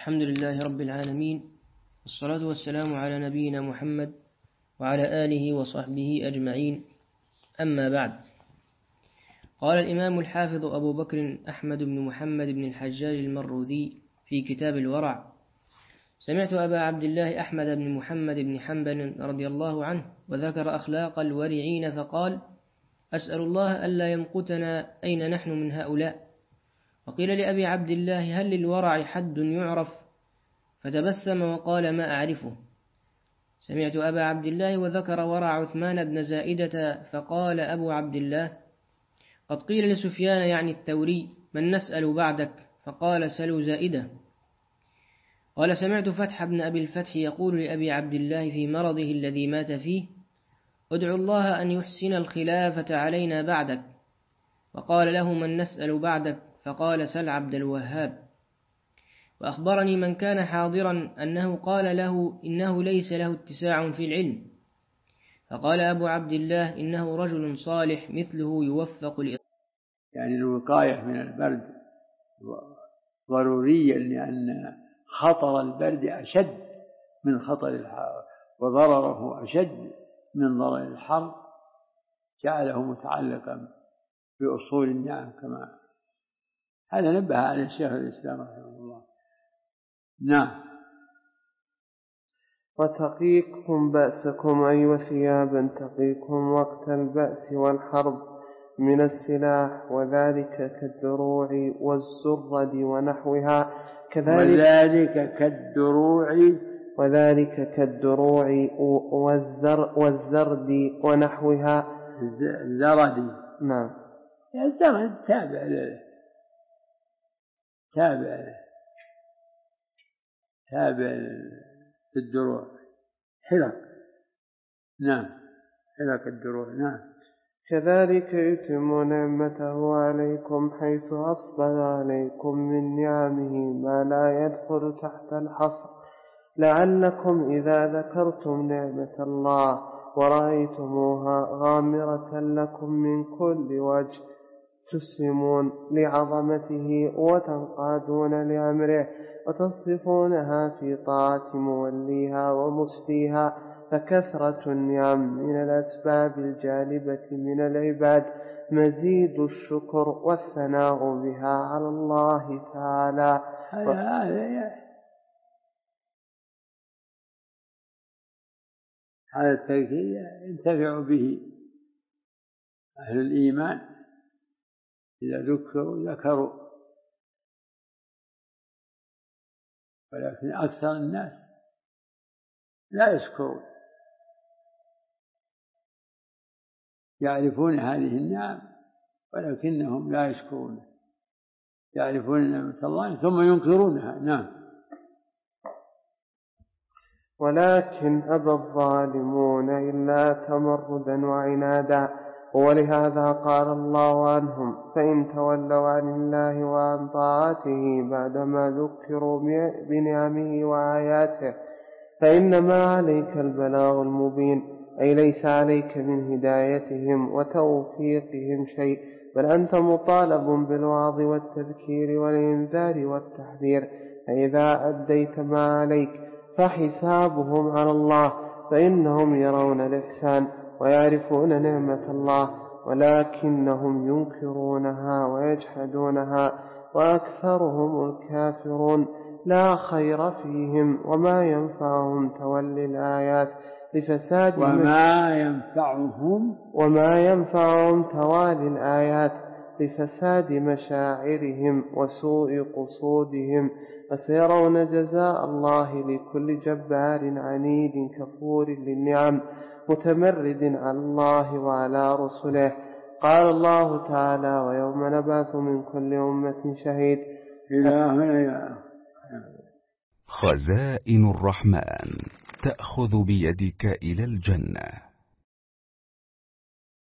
الحمد لله رب العالمين والصلاة والسلام على نبينا محمد وعلى آله وصحبه أجمعين. أما بعد قال الإمام الحافظ أبو بكر أحمد بن محمد بن الحجاج المروذي في كتاب الورع سمعت أبا عبد الله أحمد بن محمد بن حنبل رضي الله عنه وذكر أخلاق الورعين فقال أسأل الله ألا يمقتنا أين نحن من هؤلاء؟ وقيل لأبي عبد الله هل للورع حد يعرف؟ فتبسم وقال ما أعرفه. سمعت أبا عبد الله وذكر ورع عثمان بن زائدة فقال أبو عبد الله قد قيل لسفيان يعني الثوري من نسأل بعدك؟ فقال سلوا زائدة. قال سمعت فتح بن أبي الفتح يقول لأبي عبد الله في مرضه الذي مات فيه ادعو الله أن يحسن الخلافة علينا بعدك. وقال له من نسأل بعدك؟ فقال سل عبد الوهاب وأخبرني من كان حاضرا أنه قال له إنه ليس له اتساع في العلم. فقال أبو عبد الله إنه رجل صالح مثله يوفق يعني الوقاية من البرد ضرورية لأن خطر البرد أشد من خطر الحر وضرره أشد من ضرر الحر. جعله متعلقا بأصول النعم كما هذا نبه عليه شيخ الإسلام رحمه الله. نعم. وتقيكم بأسكم أي ثيابا تقيكم وقت البأس والحرب من السلاح وذلك كالدروع والزرد ونحوها كذلك وذلك كالدروع وذلك كالدروع والزر والزرد ونحوها. الزرد. نعم. الزرد تابع تابع تابع الدروع حلق. نعم. حلق الدروع. نعم. كذلك يتم نعمته عليكم حيث أصبغ عليكم من نعمه ما لا يدخل تحت الحصر. لعلكم إذا ذكرتم نعمة الله ورأيتموها غامرة لكم من كل وجه. تسلمون لعظمته وتنقادون لأمره وتصرفونها في طاعة موليها ومسليها فكثرة النعم من الأسباب الجالبة من العباد مزيد الشكر والثناء بها على الله تعالى. هذا التذكير ينتفع به أهل الإيمان. إذا ذكروا ذكروا. ولكن أكثر الناس لا يشكرون. يعرفون هذه النعم ولكنهم لا يشكرون. يعرفون نعمة الله ثم ينكرونها. نعم. ولكن أبى الظالمون إلا تمردا وعنادا. ولهذا قال الله عنهم فإن تولوا عن الله وعن طاعته بعدما ذكروا بنعمه وآياته فإنما عليك البلاغ المبين أي ليس عليك من هدايتهم وتوفيقهم شيء بل أنت مطالب بالوعظ والتذكير والإنذار والتحذير فإذا أديت ما عليك فحسابهم على الله فإنهم يرون الإحسان. ويعرفون نعمة الله ولكنهم ينكرونها ويجحدونها وأكثرهم الكافرون. لا خير فيهم وما ينفعهم تولي الآيات. لفساد وما ينفعهم وما ينفعهم توالي الآيات. لفساد مشاعرهم وسوء قصودهم. فسيرون جزاء الله لكل جبار عنيد كفور للنعم. متمرد على الله وعلى رسله. قال الله تعالى ويوم نبعث من كل أمة شهيد. إلى هنا خزائن الرحمن تأخذ بيدك إلى الجنة.